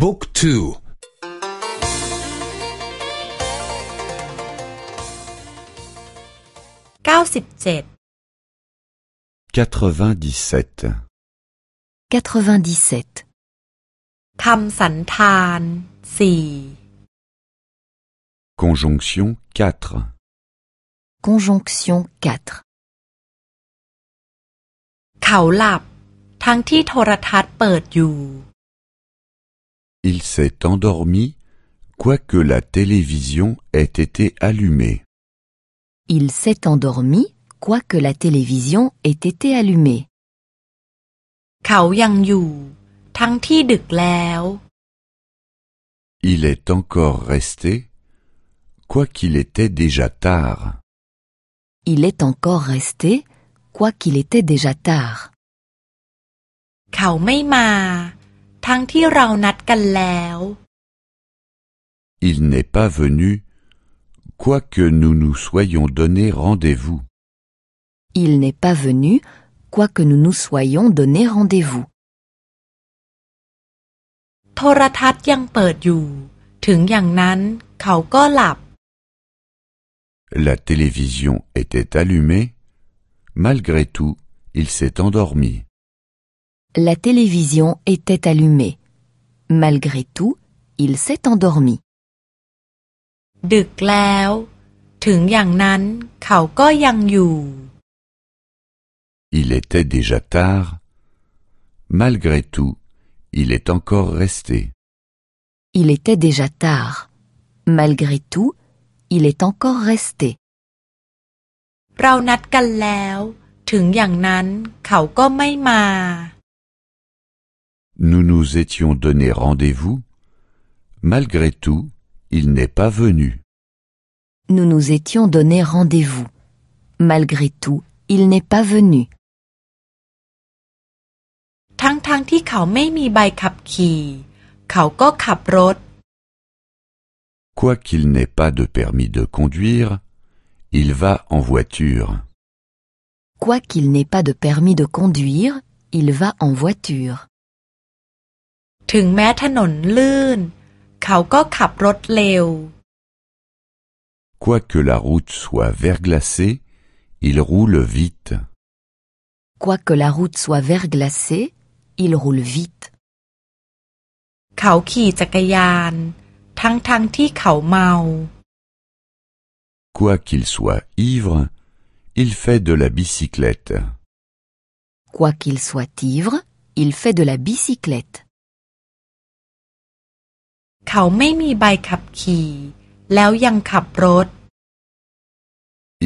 บุ๊กทูเก้าสิบเจ็ด 97. 97. คำสันธานสี่ Conjonction 4. Conjonction 4. เขาหลับทั้งที่โทรทัศน์เปิดอยู่ Il s'est endormi, quoique la télévision ait été allumée. Il s'est endormi, quoique la télévision ait été allumée. เขายังอยู่ ทั้งที่ดึกแล้ว Il est encore resté, quoiqu'il était déjà tard. Il est encore resté, quoiqu'il était déjà tard. เขาไม่มา ทั้งที่เรานัดกันแล้ว Il n'est pas venu, quoique nous nous soyons donné rendez-vous. Il n'est pas venu, quoique nous nous soyons donné rendez-vous. โทรทัศน์ยังเปิดอยู่ ถึงอย่างนั้น เขาก็หลับ La télévision était allumée. Malgré tout, il s'est endormi. La télévision était allumée. Malgré tout, il s'est endormi. ดึกแล้ว ถึงอย่างนั้น เขาก็ยังอยู่ Il était déjà tard. Malgré tout, il est encore resté. Il était déjà tard. Malgré tout, il est encore resté. เรานัดกันแล้ว ถึงอย่างนั้น เขาก็ไม่มา Nous nous étions donné rendez-vous. Malgré tout, il n'est pas venu. Nous nous étions donné rendez-vous. Malgré tout, il n'est pas venu. ทั้งๆทที่เขาไม่มีใบขับขี่ เขาก็ขับรถ Quoiqu'il n'ait pas de permis de conduire, il va en voiture. Quoiqu'il n'ait pas de permis de conduire, il va en voiture. ถึงแม้ถนนลื่น เขาก็ขับรถเร็ว Quoique la route soit verglacée, il roule vite. Quoique la route soit verglacée, il roule vite. เขาขี่จักรยาน ทั้งๆทที่เขาเมา Quoiqu'il soit ivre, il fait de la bicyclette. Quoiqu'il soit ivre, il fait de la bicyclette. เขาไม่มีใบขับขี่ แล้วยังขับรถ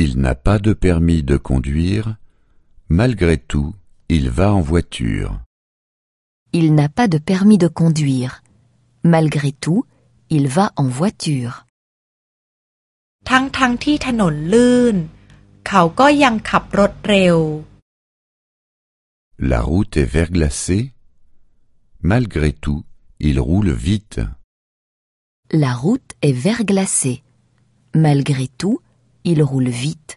Il n'a pas de permis de conduire. Malgré tout, il va en voiture. Il n'a pas de permis de conduire. Malgré tout, il va en voiture. ทั้งๆทที่ถนนลื่น เขาก็ยังขับรถเร็ว La route est verglacée. Malgré tout, il roule vite. La route est verglacée. Malgré tout, il roule vite.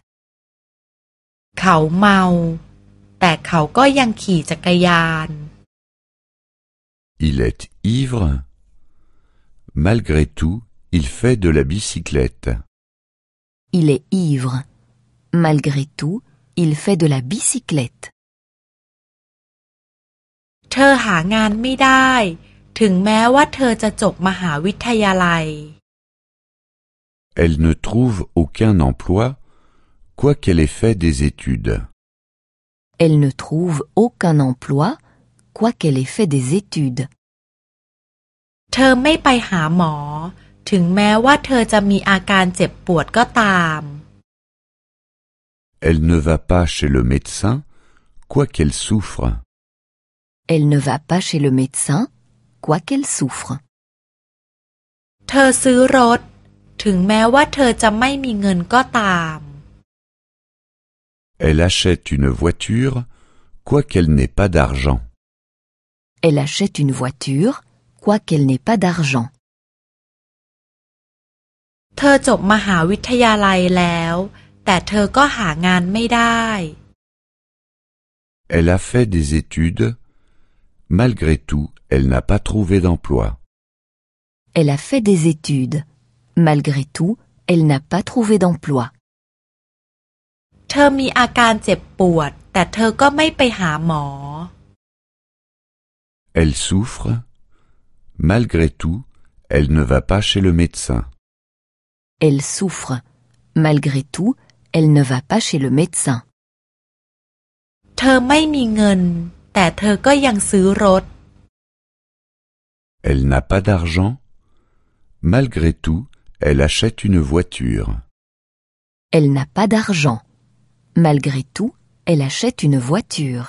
เขาเมา แต่เขาก็ยังขี่จักรยาน Il est ivre. Malgré tout, il fait de la bicyclette. Il est ivre. Malgré tout, il fait de la bicyclette. เธอหางานไม่ได้ ถึงแม้ว่าเธอจะจบมหาวิทยาลัย Elle ne trouve aucun emploi, quoiqu'elle ait fait des études. Elle ne trouve aucun emploi, quoiqu'elle ait fait des études. เธอไม่ไปหาหมอ ถึงแม้ว่าเธอจะมีอาการเจ็บปวดก็ตาม Elle ne va pas chez le médecin, quoiqu'elle souffre. Elle ne va pas chez le médecin, quoiqu'elle souffre. เธอซื้อรถ ถึงแม้ว่าเธอจะไม่มีเงินก็ตาม Elle achète une voiture, quoiqu'elle n'ait pas d'argent. Elle achète une voiture, quoiqu'elle n'ait pas d'argent. เธอจบมหาวิทยาลัยแล้ว แต่เธอก็หางานไม่ได้ Elle a fait des études. Malgré tout, elle n'a pas trouvé d'emploi. Elle a fait des études. Malgré tout, elle n'a pas trouvé d'emploi. Elle souffre. Malgré tout, elle ne va pas chez le médecin. Elle souffre. Malgré tout, elle ne va pas chez le médecin. เธอไม่มีเงิน แต่เธอก็ยังซื้อรถ Elle n'a pas d'argent. Malgré tout, elle achète une voiture. Elle n'a pas d'argent. Malgré tout, elle achète une voiture.